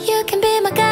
You can be my guide.